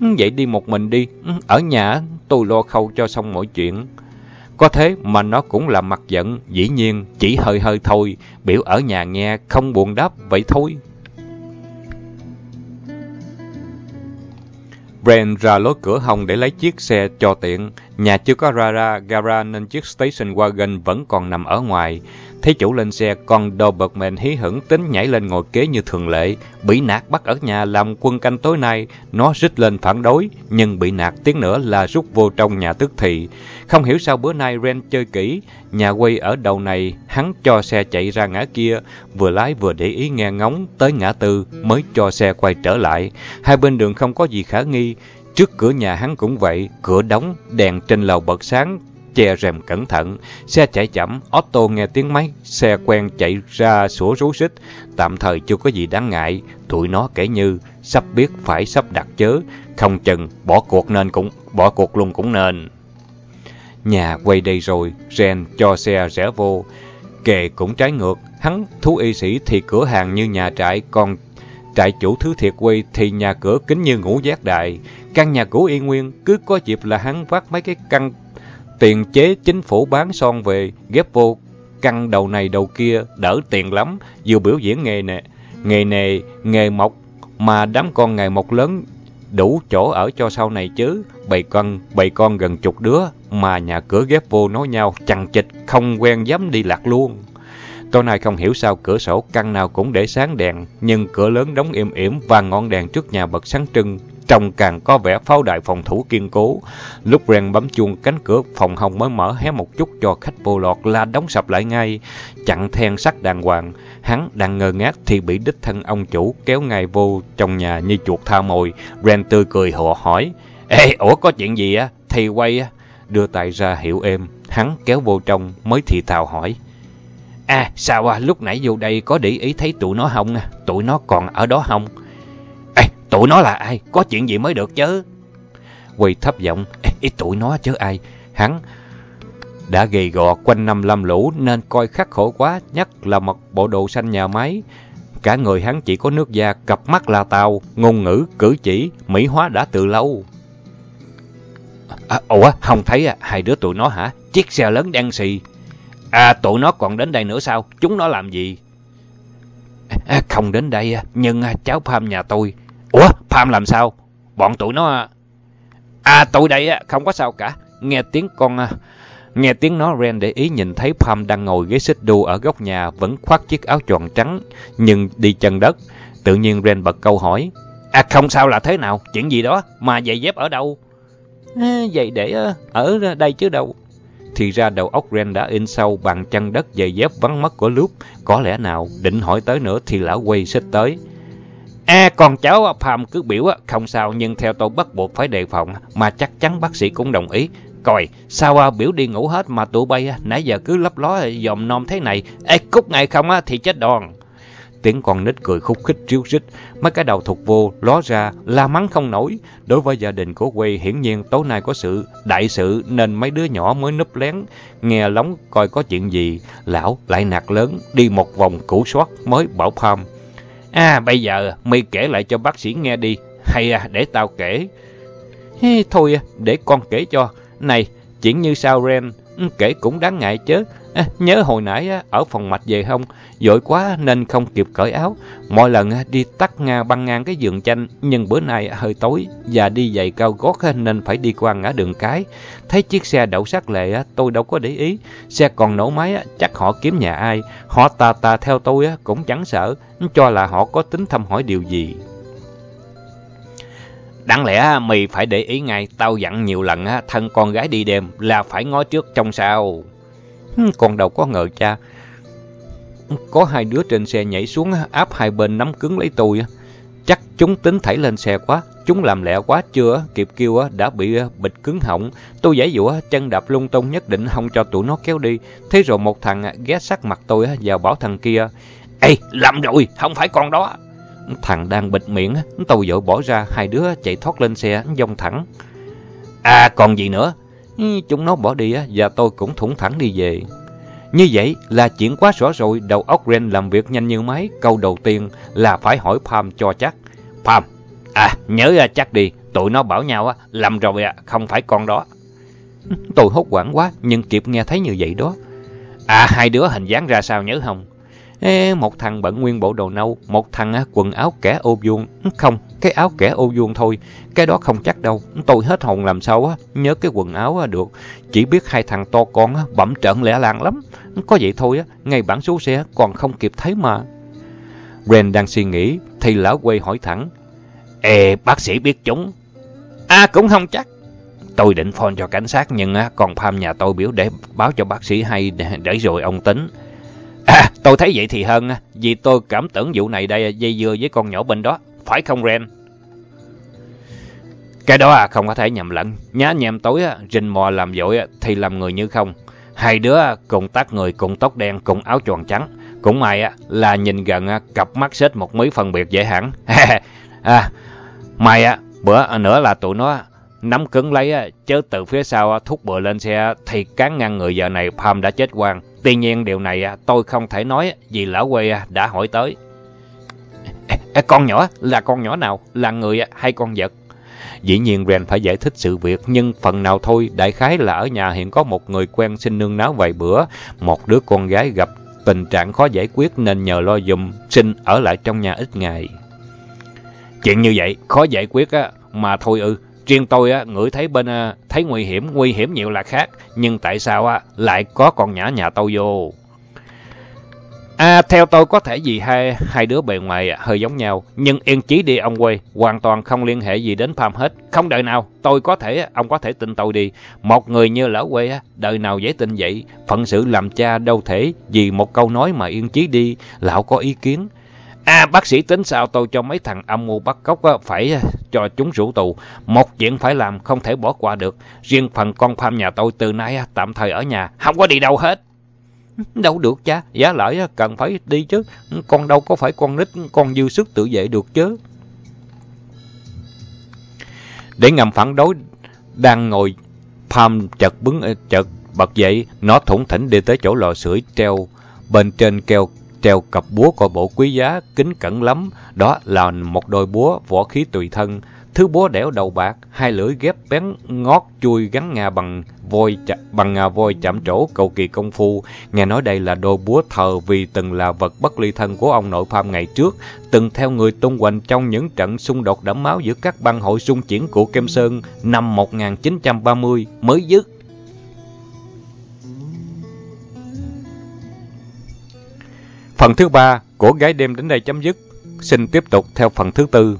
Ừ, vậy đi một mình đi, ừ, ở nhà tôi lo khâu cho xong mọi chuyện. Có thế mà nó cũng là mặt giận, dĩ nhiên chỉ hơi hơi thôi, biểu ở nhà nghe không buồn đáp vậy thôi. Brent ra lối cửa hông để lấy chiếc xe cho tiện. Nhà chưa có ra ra gara nên chiếc station wagon vẫn còn nằm ở ngoài. Thấy chủ lên xe, con Doberman hí hửng tính nhảy lên ngồi kế như thường lệ. Bị nạt bắt ở nhà làm quân canh tối nay, nó rít lên phản đối, nhưng bị nạt tiếng nữa là rút vô trong nhà tức thì. Không hiểu sao bữa nay Ren chơi kỹ, nhà quay ở đầu này, hắn cho xe chạy ra ngã kia, vừa lái vừa để ý nghe ngóng, tới ngã tư mới cho xe quay trở lại. Hai bên đường không có gì khả nghi, Trước cửa nhà hắn cũng vậy, cửa đóng, đèn trên lầu bật sáng, che rèm cẩn thận. Xe chạy chậm, Otto nghe tiếng máy, xe quen chạy ra sủa rú xích. Tạm thời chưa có gì đáng ngại, tụi nó kể như sắp biết phải sắp đặt chớ, không chừng bỏ cuộc nên cũng bỏ cuộc luôn cũng nên. Nhà quay đây rồi, Ren cho xe rẽ vô. Kề cũng trái ngược, hắn thú y sĩ thì cửa hàng như nhà trại, còn trại chủ thứ thiệt quay thì nhà cửa kính như ngũ giác đại. Căn nhà cũ yên nguyên, cứ có dịp là hắn vác mấy cái căn tiền chế chính phủ bán son về, ghép vô căn đầu này đầu kia, đỡ tiền lắm, vừa biểu diễn nghề nè. Nghề này, nghề mộc, mà đám con ngày một lớn đủ chỗ ở cho sau này chứ. Bầy con, bầy con gần chục đứa, mà nhà cửa ghép vô nói nhau, chằng chịch, không quen dám đi lạc luôn. Tối nay không hiểu sao cửa sổ căn nào cũng để sáng đèn, nhưng cửa lớn đóng im ỉm và ngọn đèn trước nhà bật sáng trưng, trông càng có vẻ pháo đại phòng thủ kiên cố. Lúc Ren bấm chuông cánh cửa phòng hồng mới mở hé một chút cho khách vô lọt là đóng sập lại ngay, chặn then sắt đàng hoàng. Hắn đang ngơ ngác thì bị đích thân ông chủ kéo ngay vô trong nhà như chuột tha mồi. Ren tươi cười họ hỏi, Ê, ủa có chuyện gì á? Thì quay á. Đưa tay ra hiểu êm, hắn kéo vô trong mới thì thào hỏi. À, sao à, lúc nãy vô đây có để ý thấy tụi nó không? Tụi nó còn ở đó không? Tụi nó là ai? Có chuyện gì mới được chứ? Quỳ thấp giọng, Ê, tụi nó chứ ai? Hắn đã gầy gò quanh năm lâm lũ nên coi khắc khổ quá, nhất là mặc bộ đồ xanh nhà máy. Cả người hắn chỉ có nước da, cặp mắt là tàu, ngôn ngữ, cử chỉ, mỹ hóa đã từ lâu. À, ủa, không thấy à, hai đứa tụi nó hả? Chiếc xe lớn đen xì. À, tụi nó còn đến đây nữa sao? Chúng nó làm gì? À, không đến đây, à, nhưng à, cháu Pham nhà tôi. Pham Pam làm sao? Bọn tụi nó... À, à tụi đây không có sao cả. Nghe tiếng con... À, nghe tiếng nó Ren để ý nhìn thấy Pam đang ngồi ghế xích đu ở góc nhà vẫn khoác chiếc áo tròn trắng nhưng đi chân đất. Tự nhiên Ren bật câu hỏi. À không sao là thế nào? Chuyện gì đó? Mà giày dép ở đâu? À, giày để à, ở đây chứ đâu. Thì ra đầu óc Ren đã in sâu bằng chân đất giày dép vắng mất của lúc. Có lẽ nào định hỏi tới nữa thì lão quay xích tới. À còn cháu Phạm cứ biểu không sao nhưng theo tôi bắt buộc phải đề phòng mà chắc chắn bác sĩ cũng đồng ý. Coi, sao à, biểu đi ngủ hết mà tụi bay nãy giờ cứ lấp ló dòm nom thế này. Ê, cút ngày không thì chết đòn. Tiếng con nít cười khúc khích ríu rít, mấy cái đầu thục vô ló ra la mắng không nổi. Đối với gia đình của Quay hiển nhiên tối nay có sự đại sự nên mấy đứa nhỏ mới núp lén nghe lóng coi có chuyện gì. Lão lại nạt lớn đi một vòng củ soát mới bảo Palm. À bây giờ mày kể lại cho bác sĩ nghe đi, hay à, để tao kể. Hey, thôi à, để con kể cho. Này, chuyện như sao Ren, Ừ, kể cũng đáng ngại chứ. À, nhớ hồi nãy ở phòng mạch về không? Dội quá nên không kịp cởi áo. Mọi lần đi tắt nga băng ngang cái giường chanh, nhưng bữa nay hơi tối và đi giày cao gót nên phải đi qua ngã đường cái. Thấy chiếc xe đậu sát lệ tôi đâu có để ý. Xe còn nổ máy chắc họ kiếm nhà ai. Họ tà tà theo tôi cũng chẳng sợ, cho là họ có tính thăm hỏi điều gì. Đáng lẽ mày phải để ý ngay, tao dặn nhiều lần thân con gái đi đêm là phải ngó trước trong sau. Còn đâu có ngờ cha. Có hai đứa trên xe nhảy xuống áp hai bên nắm cứng lấy tôi. Chắc chúng tính thảy lên xe quá. Chúng làm lẹ quá chưa kịp kêu đã bị à, bịch cứng họng. Tôi giải dụa chân đạp lung tung nhất định không cho tụi nó kéo đi. Thế rồi một thằng à, ghé sát mặt tôi vào bảo thằng kia. Ê, làm rồi, không phải con đó. Thằng đang bịt miệng, tàu dội bỏ ra, hai đứa chạy thoát lên xe, dông thẳng. À, còn gì nữa? Chúng nó bỏ đi và tôi cũng thủng thẳng đi về. Như vậy là chuyện quá rõ rồi, đầu óc Ren làm việc nhanh như máy. Câu đầu tiên là phải hỏi Pam cho chắc. Pam, à, nhớ à, chắc đi, tụi nó bảo nhau à, làm rồi à, không phải con đó. Tôi hốt quảng quá, nhưng kịp nghe thấy như vậy đó. À, hai đứa hình dáng ra sao nhớ không? Ê, một thằng bận nguyên bộ đồ nâu, một thằng quần áo kẻ ô vuông. Ừ, không, cái áo kẻ ô vuông thôi, cái đó không chắc đâu. Tôi hết hồn làm sao á, nhớ cái quần áo được. Chỉ biết hai thằng to con bẩm trợn lẻ làng lắm. Có vậy thôi á, ngay bản số xe còn không kịp thấy mà. Ren đang suy nghĩ, thì lão quay hỏi thẳng. Ê, bác sĩ biết chúng. À, cũng không chắc. Tôi định phone cho cảnh sát nhưng còn pham nhà tôi biểu để báo cho bác sĩ hay để rồi ông tính. À, tôi thấy vậy thì hơn, vì tôi cảm tưởng vụ này đây dây dưa với con nhỏ bên đó, phải không Ren? Cái đó à, không có thể nhầm lẫn, nhá nhèm tối, rình mò làm dội thì làm người như không. Hai đứa cùng tác người, cùng tóc đen, cùng áo tròn trắng. Cũng may là nhìn gần cặp mắt xếch một mí phân biệt dễ hẳn. à, may bữa nữa là tụi nó nắm cứng lấy, chớ từ phía sau thúc bừa lên xe thì cán ngăn người giờ này Pam đã chết quang. Tuy nhiên điều này à, tôi không thể nói vì lão quê à, đã hỏi tới. Con nhỏ là con nhỏ nào? Là người à, hay con vật? Dĩ nhiên Ren phải giải thích sự việc, nhưng phần nào thôi, đại khái là ở nhà hiện có một người quen xin nương náo vài bữa. Một đứa con gái gặp tình trạng khó giải quyết nên nhờ lo dùm, xin ở lại trong nhà ít ngày. Chuyện như vậy, khó giải quyết á, mà thôi ư, Riêng tôi á, ngửi thấy bên ờ, thấy nguy hiểm, nguy hiểm nhiều là khác, nhưng tại sao á lại có con nhỏ nhà tôi vô? À, theo tôi có thể vì hai hai đứa bề ngoài hơi giống nhau, nhưng yên chí đi ông quê, hoàn toàn không liên hệ gì đến Pam hết. Không đợi nào, tôi có thể, ông có thể tin tôi đi. Một người như lão quê, đời nào dễ tin vậy? Phận sự làm cha đâu thể, vì một câu nói mà yên chí đi, lão có ý kiến. À, bác sĩ tính sao tôi cho mấy thằng âm mưu bắt cóc phải à, cho chúng rủ tù. Một chuyện phải làm, không thể bỏ qua được. Riêng phần con Pham nhà tôi từ nay à, tạm thời ở nhà, không có đi đâu hết. Đâu được cha, giá lợi à, cần phải đi chứ. Con đâu có phải con nít, con dư sức tự vệ được chứ. Để ngầm phản đối, đang ngồi, Pham chợt bứng chợt bật dậy, nó thủng thỉnh đi tới chỗ lò sưởi treo bên trên keo treo cặp búa coi bộ quý giá, kính cẩn lắm. Đó là một đôi búa võ khí tùy thân. Thứ búa đẽo đầu bạc, hai lưỡi ghép bén ngót chui gắn ngà bằng voi bằng ngà voi chạm trổ cầu kỳ công phu. Nghe nói đây là đôi búa thờ vì từng là vật bất ly thân của ông nội Pham ngày trước, từng theo người tung hoành trong những trận xung đột đẫm máu giữa các băng hội xung chiến của Kem Sơn năm 1930 mới dứt. Phần thứ ba của gái đêm đến đây chấm dứt. Xin tiếp tục theo phần thứ tư.